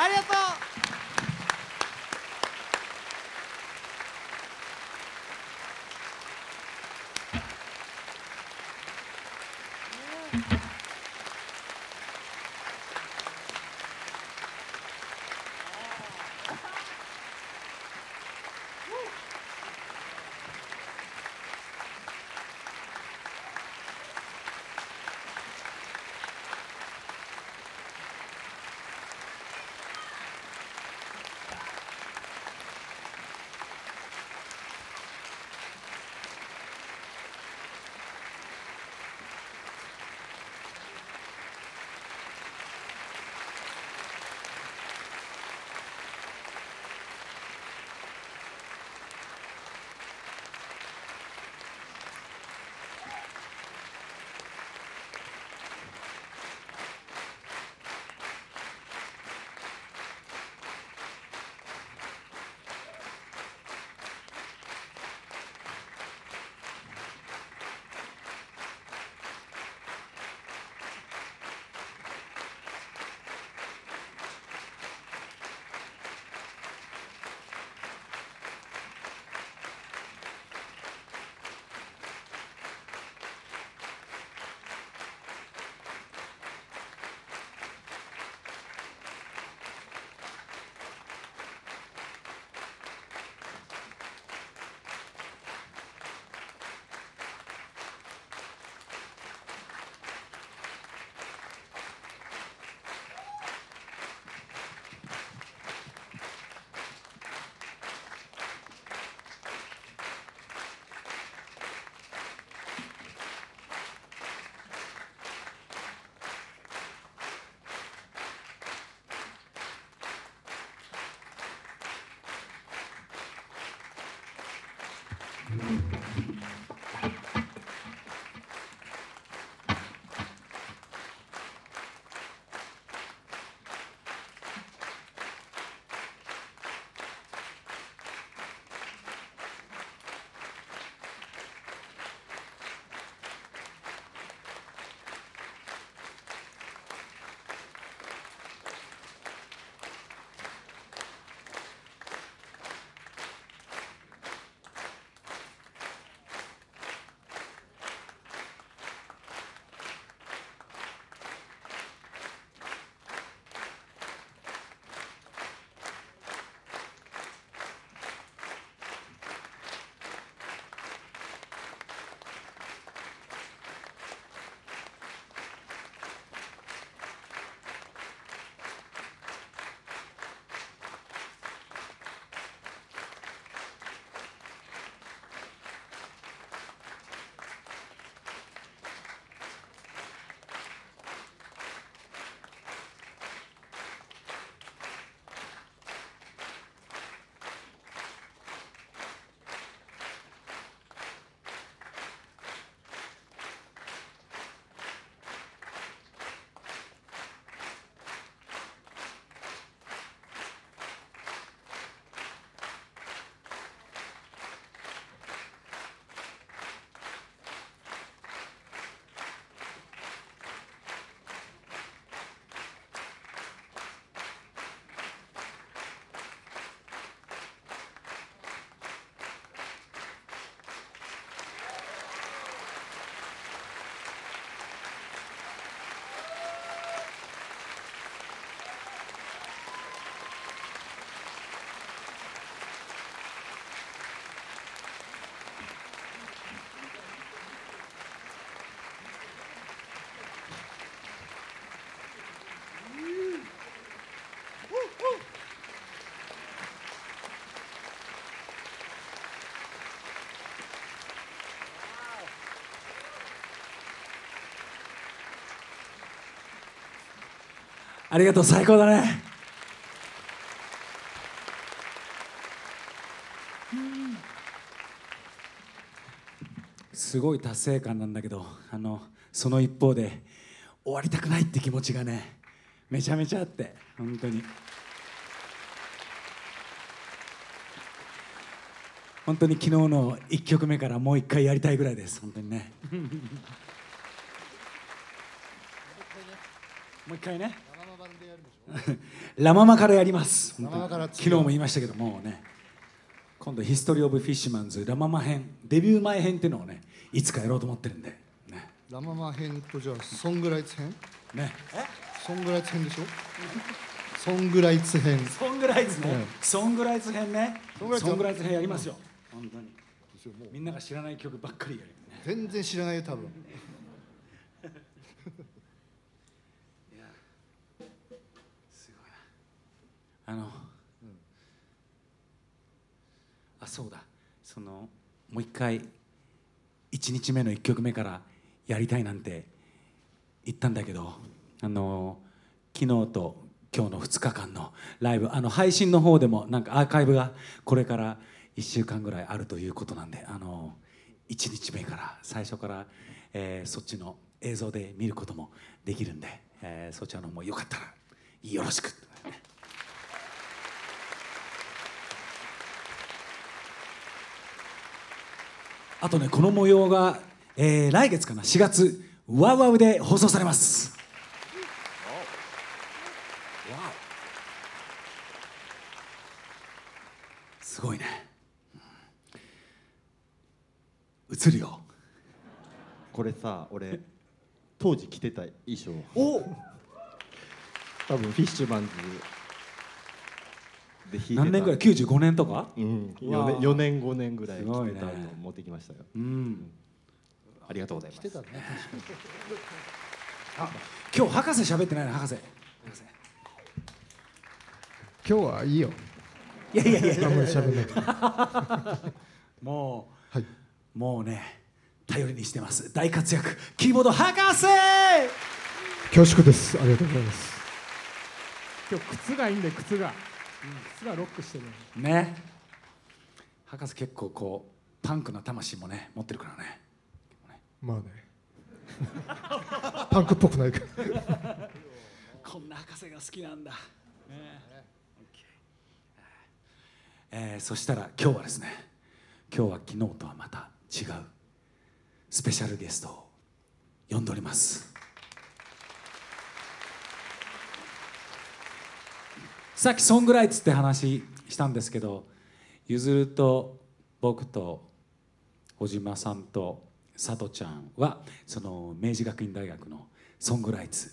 ありがとう。ありがとう最高だね。すごい達成感なんだけどあのその一方で終わりたくないって気持ちがねめちゃめちゃあって本当に。本当に昨日の1曲目からもう一回やりたいぐらいです本当にね。もう一回ね。ド ラマママからやります。昨日も言いましたけどもうね。今度ヒストリー・オブ・フィッシュマンズラママ編デビュー前編っていうのをねいつかやろうと思ってるんで。ね。ラママ編とじゃあソングライツ編？ね。ソングライツ編でしょ？ソングライツ編。ソングライツね、うんソングライツ編ね。ソングライツ編やりますよ。本当に。みんなが知らない曲ばっかりやる。よね。全然知らないよ多分 あの、あそうだそのもう一回1日目の1曲目からやりたいなんて言ったんだけどあの昨日と今日の2日間のライブあの配信の方でもなんかアーカイブがこれから1週間ぐらいあるということなんであの1日目から最初から、えーそっちの映像で見ることもできるんで、えーそちらのもよかったらよろしく。あとねこの模様が、えー来月かな4月ワウワウで放送されます。すごいね。映るよ。これさ俺当時着てた衣装。お！多分フィッシュマンズ何年ぐらい？95年とか？うん。うわ4年4年5年ぐらい着てたの持ってきましたよ。うん。ありがとうございます。来てたねあ今日博士喋ってないの博士。博士。今日はいいよ。いやいやいやいや。あんまり喋んなくてもはい。うもうね頼りにしてます。大活躍。キーボード博士！恐縮です。ありがとうございます。今日靴がいいんで靴が、靴がロックしてるね。博士結構こうパンクな魂もね持ってるからね。まあね。パンクっぽくないから。こんな博士が好きなんだ、ね。えーそしたら今日はですね今日は昨日とはまた違うスペシャルゲストを呼んでおりますさっきソングライツって話したんですけどゆずると僕と小島さんと佐藤ちゃんはその明治学院大学のソングライツ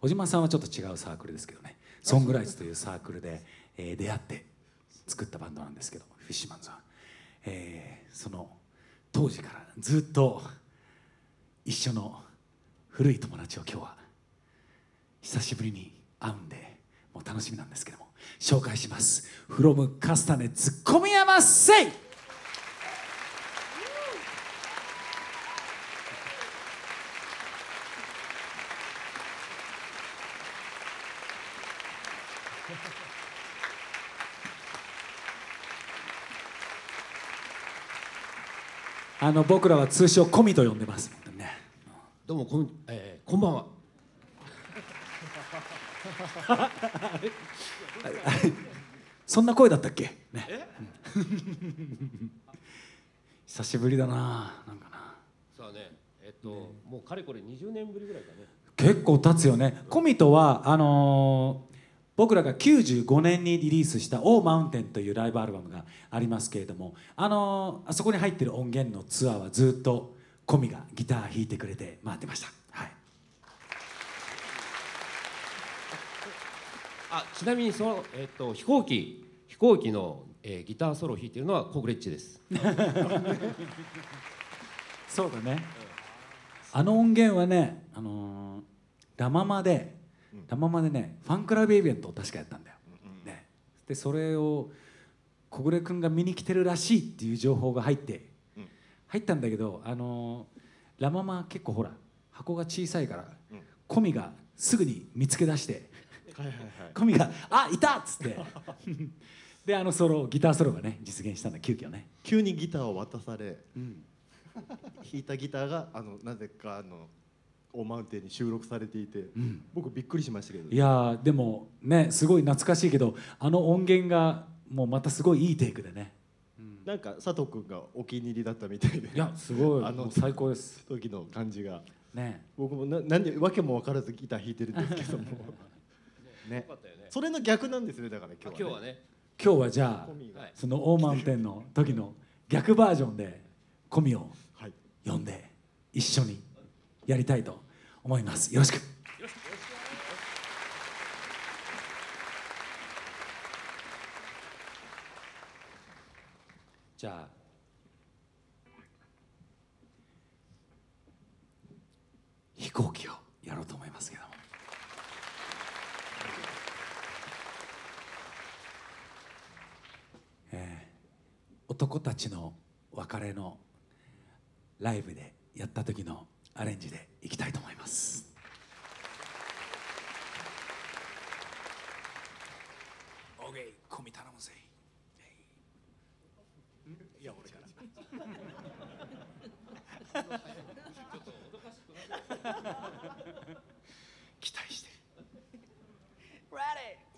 小島さんはちょっと違うサークルですけどね。ソングライツというサークルで、えー出会って作ったバンドなんですけどフィッシュマンズは、えーその当時からずっと一緒の古い友達を今日は久しぶりに会うんで。もう楽しみなんですけども紹介します。from カスタネッツ小宮山せいあの僕らは通称コミと呼んでますね。どうもこん、えー、こんばんは。そんな声だったっけ？ね。久しぶりだななんかな。さあね、えっと、もうかれこれ20年ぶりぐらいかね。結構経つよね。コミとはあのー僕らが95年にリリースした「オーマウンテン」というライブアルバムがありますけれどもあのーあそこに入ってる音源のツアーはずっとコミがギター弾いてくれて回ってましたはいあ、ちなみにその、えっと、飛行機、飛行機の、えー、ギターソロを弾いてるのはコグレッチです。そうだね。あの音源はね、あのーラママで、ラママでねファンクラブイベントを確かやったんだよ、ね、でそれを小暮君が見に来てるらしいっていう情報が入って、入ったんだけど、あのーラママ結構ほら箱が小さいから、コミがすぐに見つけ出して、コミが「あいた!」っつって。であのソロギターソロがね実現したんだ急遽ね、急にギターを渡されうん。弾いたギターがあのなぜかあのオーマウンテンに収録されていて、ん。僕びっくりしましたけど。いやーでもねすごい懐かしいけどあの音源がもうまたすごいいいテイクでね。なんか佐藤君がお気に入りだったみたいで。いやすごい。あの最高です。時の感じが。ね。僕もな何わけも分からずギター弾いてるんですけどもね。それの逆なんですねだからあ今日は、ね、今日はね。今日はじゃあコミが。はい。その大満点の時の逆バージョンでコミをはい。呼んで一緒にやりたいと思います。よろしく。じゃあ飛行機をやろうと思いますけどもえー子たちの別れのライブでやった時のアレンジでいきたいと思います。